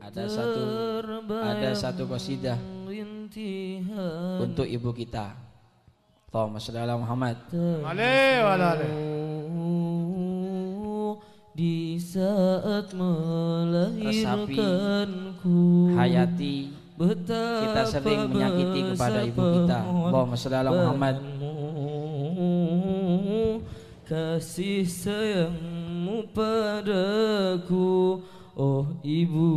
ada satu ada satu qasidah untuk ibu kita. Allahumma shalli ala Muhammad. Alaihi wa alihi. Di saat melahirkanku Hayati kita sering menyakiti kepada ibu kita Allahumma shalli ala Muhammad Kasih sayangmu padaku Oh ibu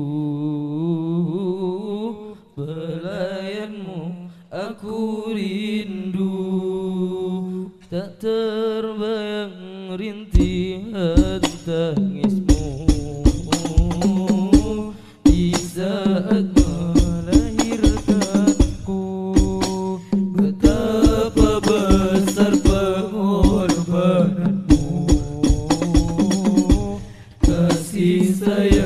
belayanmu aku rindu. Tak terbayang rintihan tangismu. Di saat melahirkanku Betapa besar pengorbananmu. Kasih sayang